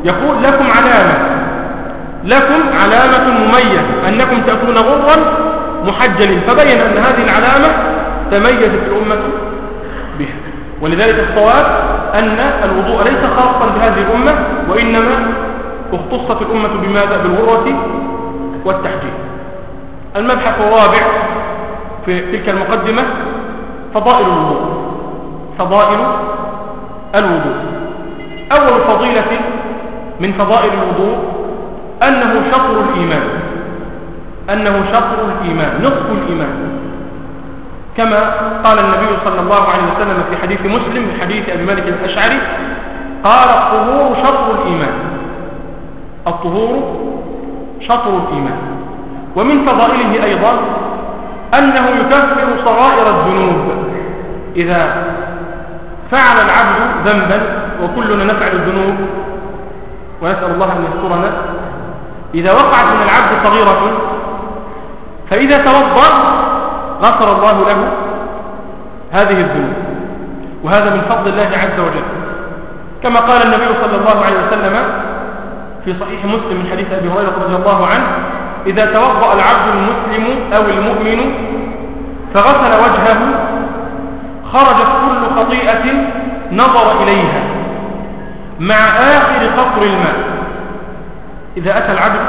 يقول لكم علامة. لكم علامة مميزة أنكم تأتون غرا محجل فبين أن هذه العلامة تميزت الأمة بها. ولذلك الصواب أن الوضوء ليس خاصا بهذه الأمة وإنما اختصت الأمة بماذا؟ بالغرة والتحجيل. المبحث الرابع في تلك المقدمة فضائل الوضوء. فضائل الوضوء. أول فضيلة من فضائل الوضوء أنه شطر الإيمان. أنه شطر الإيمان نصف الإيمان. كما قال النبي صلى الله عليه وسلم في حديث مسلم من حديث أبي مالك الأشعري قال الطهور شطر الإيمان. الطهور شطر الإيمان. ومن فضائله أيضا أنه يكفر صغائر الذنوب. إذا فعل العبد ذنبا وكلنا نفعل الذنوب. ونسأل الله أن يذكرنا إذا وقعت من العبد صغيرة فإذا توضأ غفر الله له هذه الذنوب. وهذا من فضل الله عز وجل. كما قال النبي صلى الله عليه وسلم في صحيح مسلم من حديث أبي هريرة رضي الله عنه إذا توضأ العبد المسلم أو المؤمن فغسل وجهه خرجت كل خطيئة نظر إليها مع آخر قطر الماء. إذا أتى العبد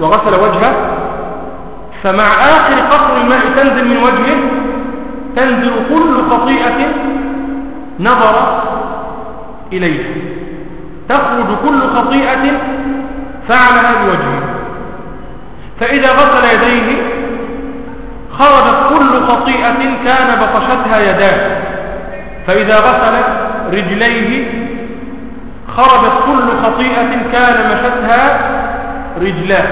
وغسل وجهه فمع آخر قطر الماء تنزل من وجهه تنزل كل خطيئة نظر إليها. تخرج كل خطيئة فعلها بوجهه. فإذا غسل يديه خرجت كل خطيئة كان بطشتها يداه. فإذا غسل رجليه خرجت كل خطيئة كان مشتها رجلاه.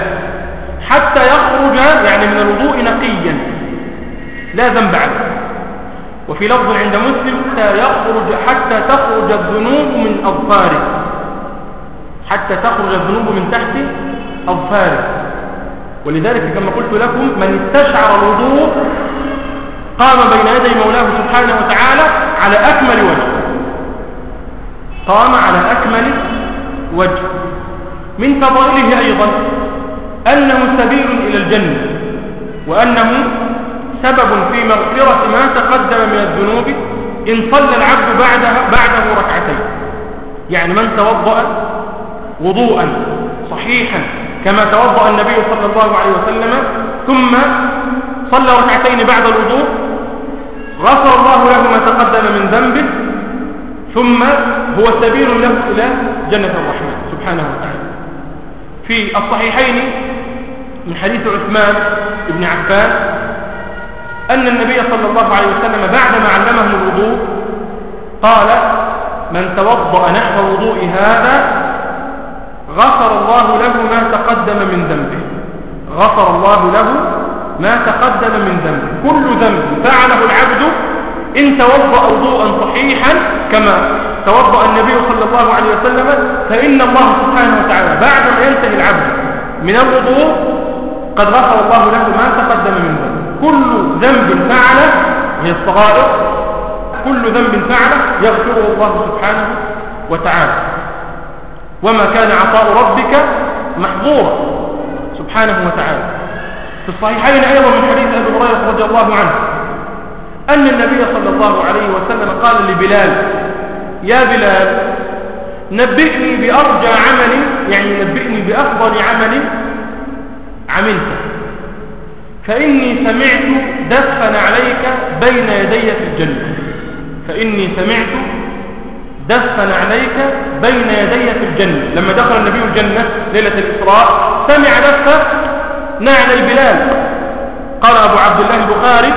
حتى يخرج يعني من الوضوء نقيا لا ذنب عليه. وفي لفظ عند مسلم حتى يخرج حتى تخرج الذنوب من أظفاره. حتى تخرج الذنوب من تحت أظفاره. ولذلك كما قلت لكم من استشعر الوضوء قام بين يدي مولاه سبحانه وتعالى على أكمل وجه. قام على أكمل وجه. من فضائله أيضا أنه سبيل إلى الجنة وأنه سبب في مغفرة ما تقدم من الذنوب إن صلى العبد بعده, بعده ركعتين. يعني من توضأ وضوءا صحيحا كما توضأ النبي صلى الله عليه وسلم ثم صلى ركعتين بعد الوضوء غفر الله له ما تقدم من ذنبه ثم هو سبيل له إلى جنة الرحمن سبحانه وتعالى. في الصحيحين من حديث عثمان بن عفان أن النبي صلى الله عليه وسلم بعدما علمه الوضوء قال من توضأ نحو وضوء هذا غفر الله له ما تقدم من ذنبه. غفر الله له ما تقدم من ذنبه كل ذنب فعله العبد إن توضأ وضوءا صحيحا كما توضأ النبي صلى الله عليه وسلم فإن الله سبحانه وتعالى بعد ما ينتهي العبد من الوضوء قد غفر الله له ما تقدم من ذنب. كل ذنب فعله هي الصغائر كل ذنب فعله يغفره الله سبحانه وتعالى. وما كان عطاء ربك محظورا سبحانه وتعالى. في الصحيحين أيضا من حديث أبي هريرة رضي الله عنه. أن النبي صلى الله عليه وسلم قال لبلال يا بلال نبئني بأرجى عمل يعني نبئني بأفضل عمل عملت. فإني سمعت دفن عليك بين يدي في الجنة. فإني سمعت دفن عليك بين يدي في الجنة. لما دخل النبي الجنة ليلة الإسراء سمع دفة نعل البلال قال أبو عبد الله البخاري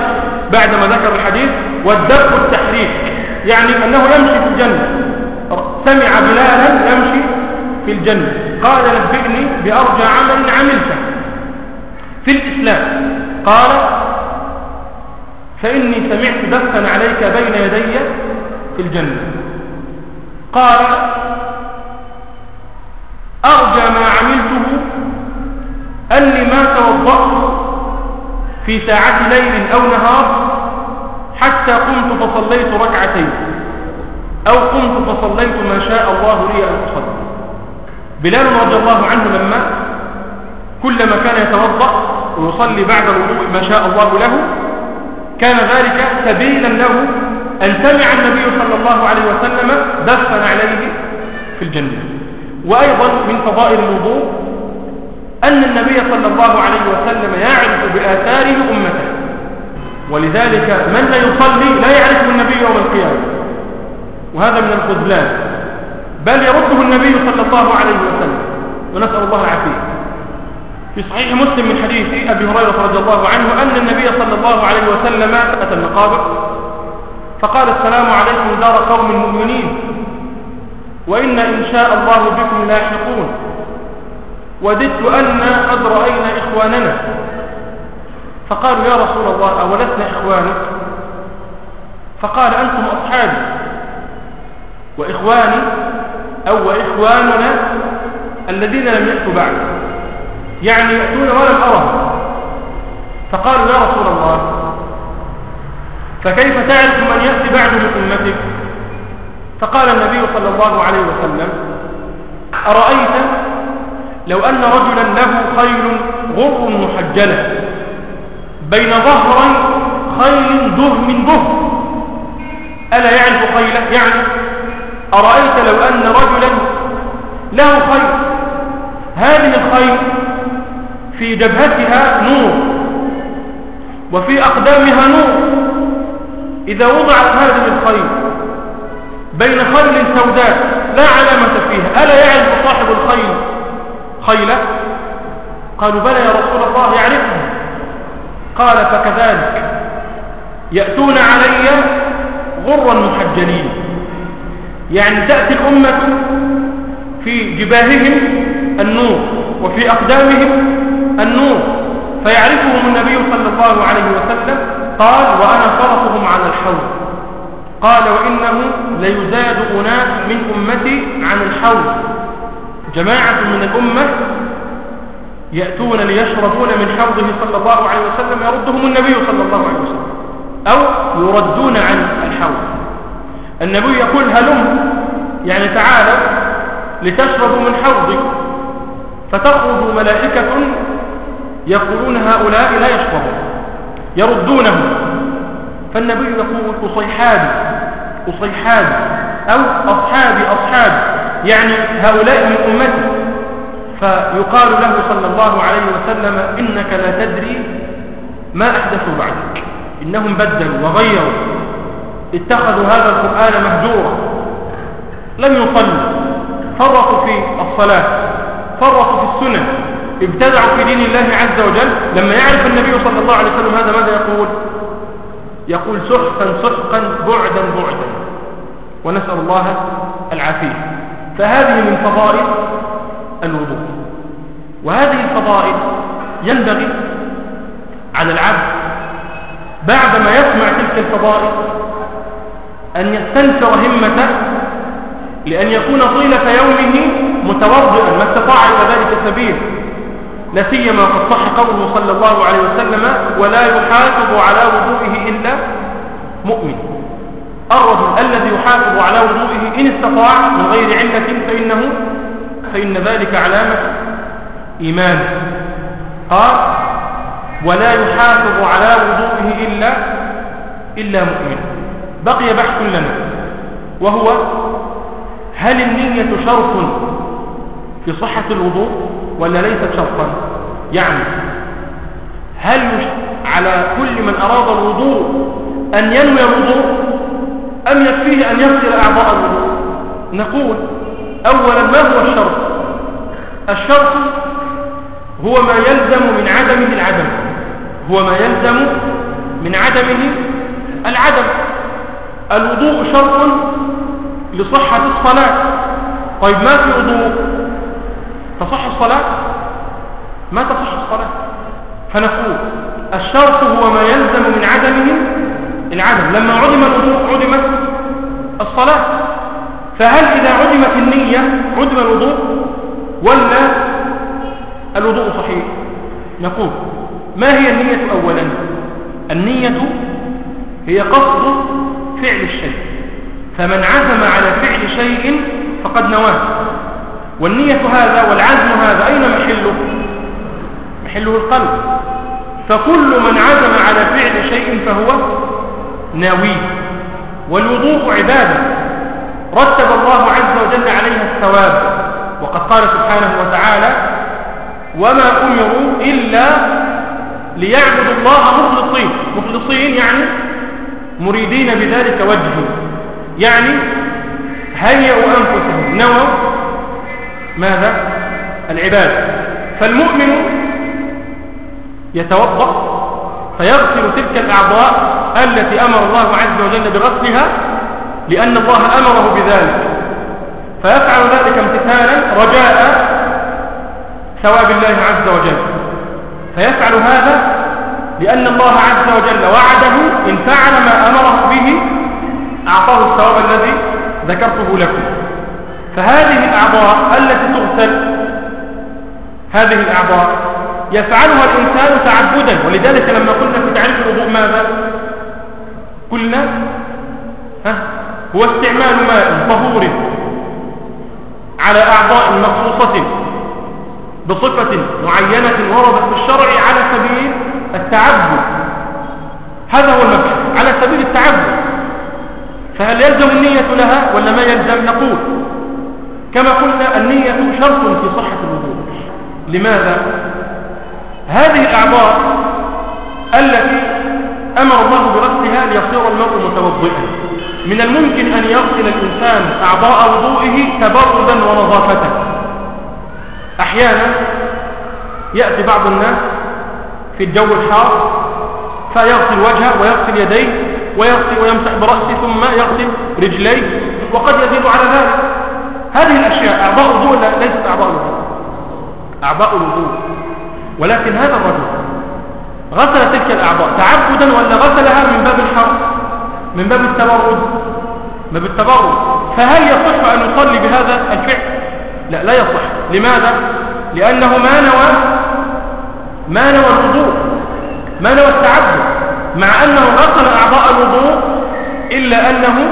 بعدما ذكر الحديث والدف التحريك يعني أنه يمشي في الجنة. سمع بلالا يمشي في الجنة. قال نبئني بأرجى عمل عملته. في الإسلام قال فإني سمعت دفا عليك بين يدي في الجنة. قال أرجى ما عملته أني ما توضأت في ساعة ليل أو نهار حتى قمت فصليت ركعتين أو قمت فصليت ما شاء الله لي أن أصلي. بلال رضي الله عنه لما كلما كان يتوضأ ويصلي بعد الوضوء ما شاء الله له كان ذلك سبيلا له أن سمع النبي صلى الله عليه وسلم دفن عليه في الجنة. وأيضا من فضائل الوضوء أن النبي صلى الله عليه وسلم يعرف بآثاره أمته. ولذلك من لا يصلي لا يعرفه النبي يوم القيامة. وهذا من الخذلان. بل يرده النبي صلى الله عليه وسلم. ونسأل الله العافية. في صحيح مسلم من حديث أبي هريرة رضي الله عنه أن النبي صلى الله عليه وسلم أتى المقابر. فقال السلام عليكم دار قوم مؤمنين. وإن إن شاء الله بكم لاحقون. وددت أن قد رأينا إخواننا. فقالوا يا رسول الله أولسنا إخوانك؟ فقال أنتم أصحابي. وإخواني أو وإخواننا الذين لم يأتوا بعد. يعني يأتون ولم أرهم. فقالوا يا رسول الله فكيف تعرف من يأتي بعد من أمتك؟ فقال النبي صلى الله عليه وسلم أرأيت لو أن رجلا له خيل غر محجلة بين ظهري خيل دهم دهم ألا يعرف خيله؟ يعني أرأيت لو أن رجلا له خيل هذه الخيل في جبهتها نور وفي أقدامها نور. إذا وضعت هذه الخيل بين خيل سوداء لا علامة فيها. ألا يعرف صاحب الخيل خيلة قالوا بلى يا رسول الله يعرفها قال فكذلك. يأتون علي غرا محجلين يعني تأتي الأمة في جباههم النور وفي أقدامهم النور فيعرفهم النبي صلى الله عليه وسلم قال وأنا فرطهم على الحوض. قال وإنه ليزاد أناس من أمتي عن الحوض. جماعة من الأمة يأتون ليشربون من حوضه صلى الله عليه وسلم يردهم النبي صلى الله عليه وسلم أو يردون عن الحوض. النبي يقول هلم يعني تعالوا لتشربوا من حوضي فتخرج ملائكة يقولون هؤلاء لا يشربون يردونه فالنبي يقول أصيحابي أصيحابي أو أصحابي أصحابي. يعني هؤلاء من أمتي. فيقال له صلى الله عليه وسلم إنك لا تدري ما أحدثوا بعدك. إنهم بدلوا وغيروا. اتخذوا هذا القرآن مهجورا. لم يصلوا. فرطوا في الصلاة. فرطوا في السنن ابتدعوا في دين الله عز وجل. لما يعرف النبي صلى الله عليه وسلم هذا ماذا يقول؟ يقول سحقا سحقا بعدا بعدا. ونسأل الله العافية. فهذه من فضائل الوضوء. وهذه الفضائل ينبغي على العبد بعدما يسمع تلك الفضائل أن يستنفر همته لأن يكون طيلة يومه متوضئا ما استطاع إلى ذلك سبيل لا سيما قد صح قوله صلى الله عليه وسلم ولا يحافظ على وضوئه إلا مؤمن. الرجل الذي يحافظ على وضوئه إن استطاع من غير علة فإنه فإن ذلك علامة إيمان. قال ولا يحافظ على وضوئه إلا إلا مؤمن. بقي بحث لنا وهو هل النية شرط في صحة الوضوء ولا ليست شرطا؟ يعني هل على كل من أراد الوضوء أن ينوي الوضوء أم يكفيه أن يغسل أعضاء الوضوء نقول أولا ما هو الشرط؟ الشرط هو ما يلزم من عدمه العدم. هو ما يلزم من عدمه العدم. الوضوء شرط لصحة الصلاة. طيب ما في وضوء؟ تصح الصلاة؟ ما تصح الصلاة؟ فنقول الشرط هو ما يلزم من عدمه العدم. لما عدم الوضوء عدمت الصلاة فهل إذا عدمت النية عدم الوضوء ولا الوضوء صحيح؟ نقول ما هي النية أولا؟ النية هي قصد فعل الشيء فمن عزم على فعل شيء فقد نواه. والنية هذا والعزم هذا أين محله؟ محله القلب. فكل من عزم على فعل شيء فهو ناوي. والوضوء عبادة. رتب الله عز وجل عليها الثواب. وقد قال سبحانه وتعالى وما أمروا إلا ليعبدوا الله مخلصين. مخلصين يعني مريدين بذلك وجهه يعني هيئوا أنفسهم. نووا ماذا؟ العبادة. فالمؤمن يتوضأ فيغسل تلك الأعضاء التي أمر الله عز وجل بغسلها لأن الله أمره بذلك. فيفعل ذلك امتثالا رجاء ثواب الله عز وجل. فيفعل هذا لأن الله عز وجل وعده إن فعل ما أمره به أعطاه الثواب الذي ذكرته لكم. فهذه الأعضاء التي تغسل هذه الأعضاء يفعلها الإنسان تعبدا ولذلك لما قلنا ماذا؟ قلنا ها هو استعمال ماء طهور على أعضاء مخصوصة بصفة معينة وردت في الشرع على سبيل التعبد. هذا هو المبحث على سبيل التعبد. فهل يلزم النية لها ولا ما يلزم؟ نقول كما قلنا النية شرط في صحة الوضوء لماذا؟ هذه الأعضاء التي أمر الله برسلها ليصير المرء متوضئا. من الممكن أن يغسل الإنسان أعضاء وضوئه تبردا ونظافة. أحيانا يأتي بعض الناس في الجو الحار فيغسل وجهه ويغسل يديه ويغسل ويمسح برأسه ثم يغسل رجليه وقد يزيد على ذلك. هذه الأشياء أعضاء الوضوء ليست أعضاء الوضوء. أعضاء الوضوء. ولكن هذا الرجل غسل تلك الأعضاء. تعبدا ولا غسلها من باب الحرب من باب التبرد من باب التبرد فهل يصح أن يصلي بهذا الفعل؟ لا لا يصح. لماذا؟ لأنه ما نوى ما نوى الوضوء ما نوى التعبد مع أنه غسل أعضاء الوضوء إلا أنه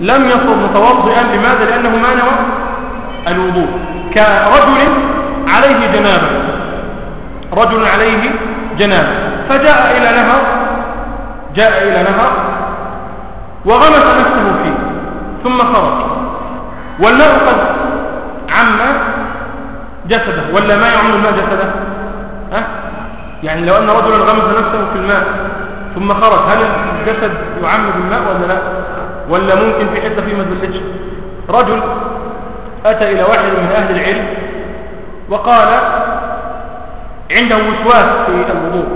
لم يصر متوضئا. لماذا؟ لأنه ما نوى الوضوء. كرجل عليه جنابة. رجل عليه جنابه فجاء إلى نهر جاء إلى نهر وغمس نفسه فيه ثم خرج. والماء قد عم جسده ولا ما يعم الماء جسده؟ ها؟ يعني لو أن رجلا غمس نفسه في الماء ثم خرج هل الجسد يعم بالماء ولا لا؟ ولا ممكن في حتة فيه ما رجل أتى إلى واحد من أهل العلم وقال عنده وسواس في الوضوء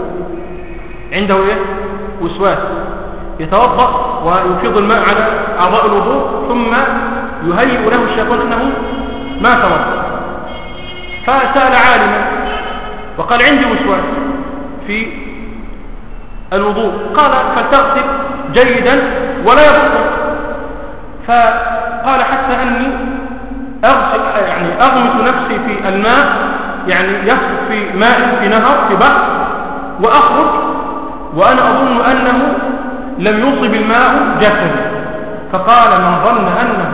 عنده إيه؟ وسواس. يتوضأ ويفيض الماء على أعضاء الوضوء ثم يهيئ له الشيطان أنه ما توضأ. فسأل عالما وقال عندي وسواس في الوضوء. قال فلتغسل جيدا ولا يبطل فقال حتى أني أغسل يعني أغمس نفسي في الماء يعني يسقط في ماء في نهر في بحر وأخرج وأنا أظن أنه لم يصب الماء جسدي. فقال من ظن أنه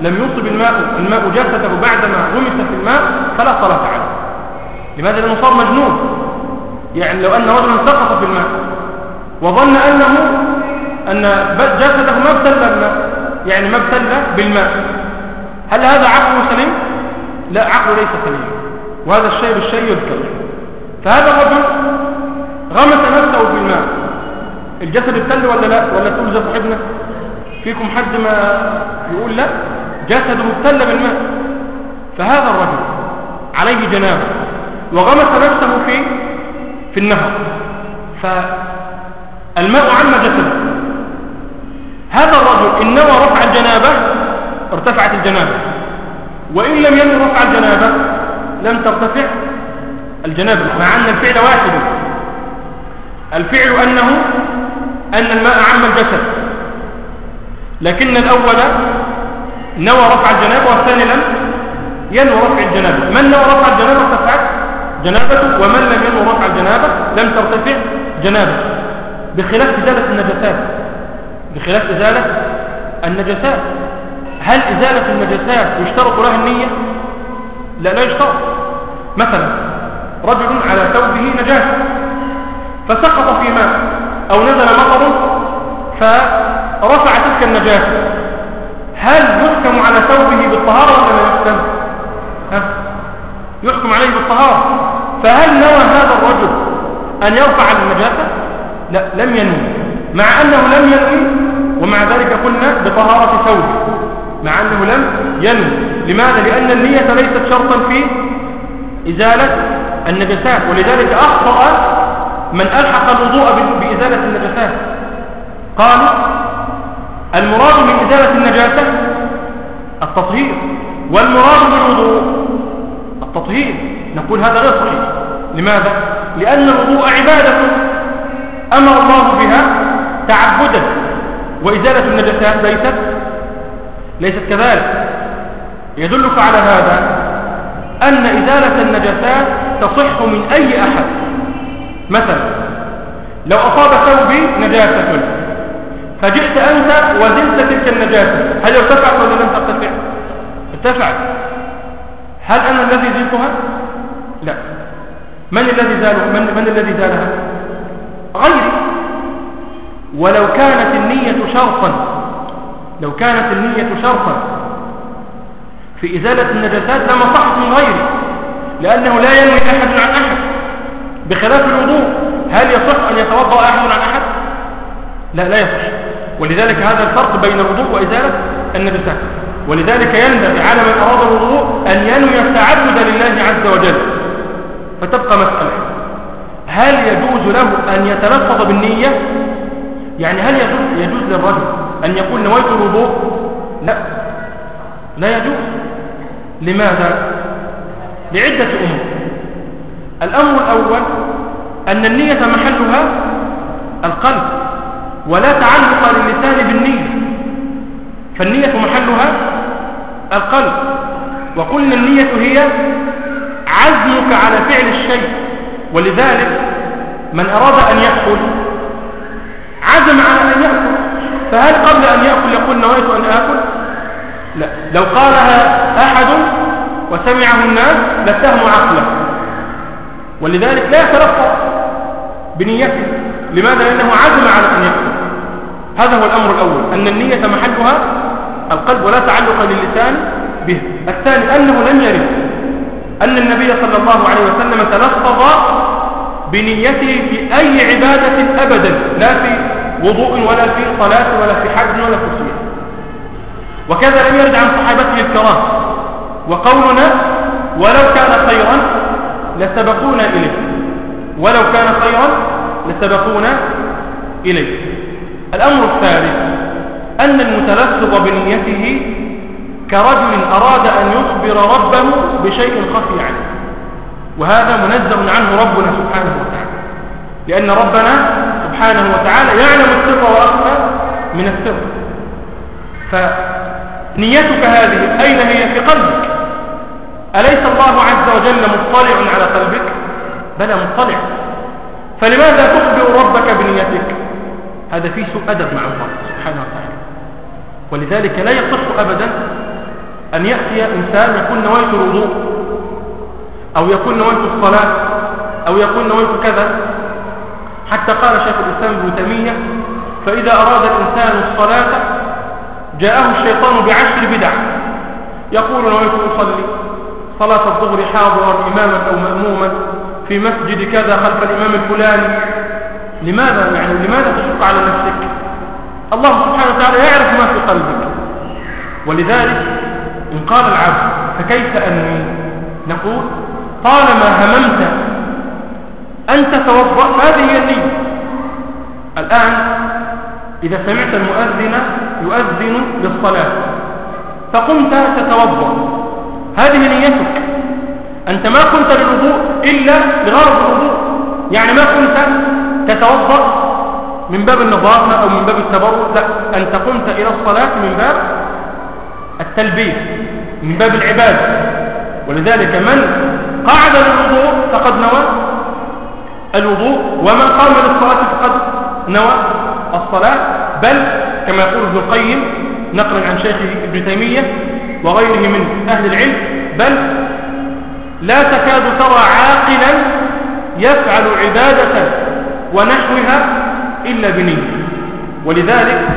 لم يصب الماء الماء جسده بعدما غمس في الماء فلا صلاة عليه. لماذا؟ لأنه صار مجنون. يعني لو أن رجلا سقط في الماء وظن أنه أن جسده ما ابتل الماء يعني ما ابتل بالماء. هل هذا عقله سليم؟ لا عقله ليس سليم. وهذا الشيء بالشيء يذكر. فهذا الرجل غمس نفسه في الماء. الجسد ابتل ولا لا؟ ولا تقول زي صاحبنا؟ فيكم حد ما يقول لا؟ جسده ابتل بالماء. فهذا الرجل عليه جنابه وغمس نفسه في في النهر فالماء عم جسده. هذا الرجل إن نوى رفع الجنابة ارتفعت الجنابة. وإن لم ينوي رفع الجنابة لم ترتفع الجنابة مع أن الفعل واحد. الفعل أنه أن الماء عم الجسد. لكن الأول نوى رفع الجنابة والثاني لم ينوى رفع الجنابة من نوى رفع الجنابة ارتفعت؟ جنابته. ومن لم ينوى رفع الجنابة لم ترتفع جنابه. بخلاف إزالة النجسات. بخلاف إزالة النجسات. هل إزالة النجسات يشترط لها النية؟ لا لا يشترط. مثلا رجل على ثوبه نجاسة فسقط في ماء أو نزل مطر فرفع تلك النجاسة هل يحكم على ثوبه بالطهارة ولا لا يحكم؟ ها؟ يحكم عليه بالطهارة. فهل نوى هذا الرجل أن يرفع النجاسة لا لم ينوي. مع أنه لم ينوي ومع ذلك قلنا بطهارة ثوبه مع أنه لم ينوي. لماذا؟ لأن النية ليست شرطا في إزالة النجسات ولذلك أخطأ من ألحق الوضوء بإزالة النجسات. قالوا المراد من إزالة النجاسة التطهير والمراد بالوضوء التطهير. نقول هذا غير صحيح. لماذا؟ لأن الوضوء عبادة أمر الله بها تعبدا. وإزالة النجاسات ليست ليست كذلك. يدلك على هذا أن إزالة النجاسات تصح من أي أحد. مثلا لو أصاب ثوبي نجاسة فجئت أنت وزلت تلك النجاسة. هل ارتفعت ولا لم ترتفع؟ ارتفعت هل أنا الذي زلتها؟ لا. من الذي زالها من, من الذي زالها؟ غيري. ولو كانت النية شرطا لو كانت النية شرطا في إزالة النجاسات لما صحت من غيري لأنه لا ينوي أحد عن أحد. بخلاف الوضوء هل يصح أن يتوضأ أحد عن أحد؟ لا لا يصح. ولذلك هذا الفرق بين الوضوء وإزالة النجاسات. ولذلك ينبغي على من أراد الوضوء أن ينوي التعبد لله عز وجل. فتبقى مسألة. هل يجوز له أن يتلفظ بالنية؟ يعني هل يجوز, يجوز للرجل أن يقول نويت الوضوء؟ لا. لا يجوز. لماذا؟ لعدة أمور. الأمر الأول أن النية محلها القلب ولا تعلق للسان بالنية. فالنية محلها القلب. وقلنا النية هي عزمك على فعل الشيء. ولذلك من أراد أن يأكل عزم على أن يأكل. فهل قبل أن يأكل يقول نويت أن آكل؟ لا. لو قالها أحد وسمعه الناس لاتهموا عقله ولذلك لا يتلفظ بنيته. لماذا؟ لأنه عزم على أن يأكل هذا هو الأمر الأول. أن النية محلها القلب ولا تعلق للسان به. الثاني أنه لم يرد. أن النبي صلى الله عليه وسلم تلفظ بنيته في أي عبادة أبدا. لا في وضوء ولا في صلاة ولا في حج ولا في وكذا لم يرد عن صحابته الكرام. وقولنا ولو كان خيرا لسبقونا إليه. ولو كان خيرا لسبقونا إليه. الأمر الثالث أن المتلفظ بنيته كرجل أراد أن يخبر ربه بشيء خفي عنه وهذا منزه عنه ربنا سبحانه وتعالى. لأن ربنا سبحانه وتعالى يعلم السر وأخفى من السر. فنيتك هذه أين هي في قلبك؟ أليس الله عز وجل مطلع على قلبك؟ بلى مطلع. فلماذا تخبر ربك بنيتك؟ هذا فيه سوء أدب مع الله سبحانه وتعالى. ولذلك لا يصح أبدا أن يأتي إنسان يكون نويت الوضوء أو يكون نويت الصلاة أو يكون نويت كذا. حتى قال شيخ الإسلام ابن تيمية فإذا أراد الإنسان الصلاة جاءه الشيطان بعشر بدع. يقول نويت أصلي. صلاة الظهر حاضرا إماما أو مأموما. في مسجد كذا خلف الإمام الفلاني. لماذا يعني؟ لماذا تشق على نفسك؟ الله سبحانه وتعالى يعرف ما في قلبك. ولذلك إن قال العبد فكيف أنوي نقول طالما هممت أن تتوضأ هذه هي النية الآن إذا سمعت المؤذن يؤذن للصلاة فقمت تتوضأ. هذه نيتك. أنت ما كنت للوضوء إلا لغرض الوضوء. يعني ما كنت تتوضأ من باب النظافة أو من باب التبرد لا أنت قمت إلى الصلاة من باب التلبية من باب العبادة. ولذلك من قعد للوضوء فقد نوى الوضوء ومن قام للصلاة فقد نوى الصلاة بل كما يقول ابن القيم نقلا عن شيخه ابن تيمية وغيره من أهل العلم بل لا تكاد ترى عاقلا يفعل عبادة ونحوها إلا بنية. ولذلك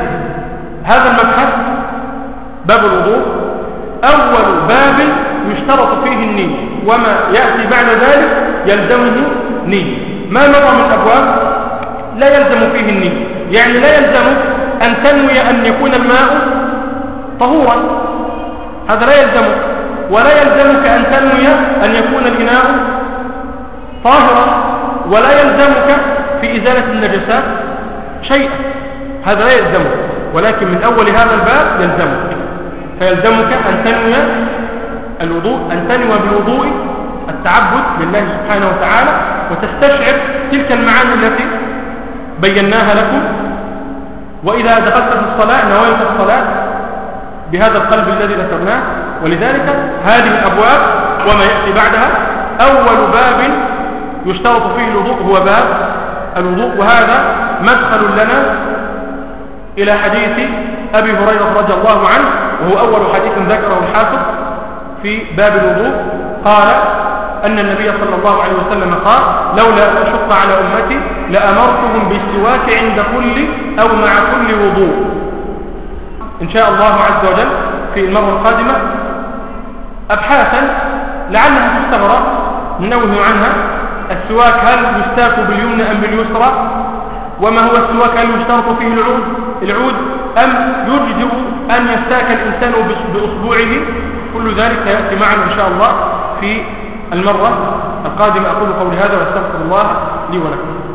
هذا المبحث باب الوضوء أول باب يشترط فيه النية وما يأتي بعد ذلك يلزمه نية. ما مضى من أبواب لا يلزم فيه النية. يعني لا يلزم أن تنوي أن يكون الماء طهورا. هذا لا يلزمك ولا يلزمك أن تنوي أن يكون الإناء طاهرا ولا يلزمك في إزالة النجسات شيئا. هذا لا يلزمك ولكن من أول هذا الباب يلزمك فيلزمك أن تنوي الوضوء أن تنوي بالوضوء التعبد لله سبحانه وتعالى وتستشعر تلك المعاني التي بيناها لكم وإذا دخلت في الصلاة نويت الصلاة بهذا القلب الذي ذكرناه. ولذلك هذه الأبواب وما يأتي بعدها أول باب يشترط فيه الوضوء هو باب الوضوء. وهذا مدخل لنا إلى حديث أبي هريرة رضي الله عنه وهو أول حديث ذكره الحافظ في باب الوضوء. قال أن النبي صلى الله عليه وسلم قال لولا أشق على أمتي لأمرتهم بالسواك عند كل أو مع كل وضوء. إن شاء الله عز وجل في المرة القادمة أبحاثا لعلها تستغرب ننوه عنها. السواك هل يستاك باليمنى أم باليسرى؟ وما هو السواك هل يشترط فيه العود؟ العود أم يجزئ أن يستاك الإنسان بأصبعه كل ذلك سيأتي معنا إن شاء الله. في المرة القادمة. أقول قولي هذا واستغفر الله لي ولكم.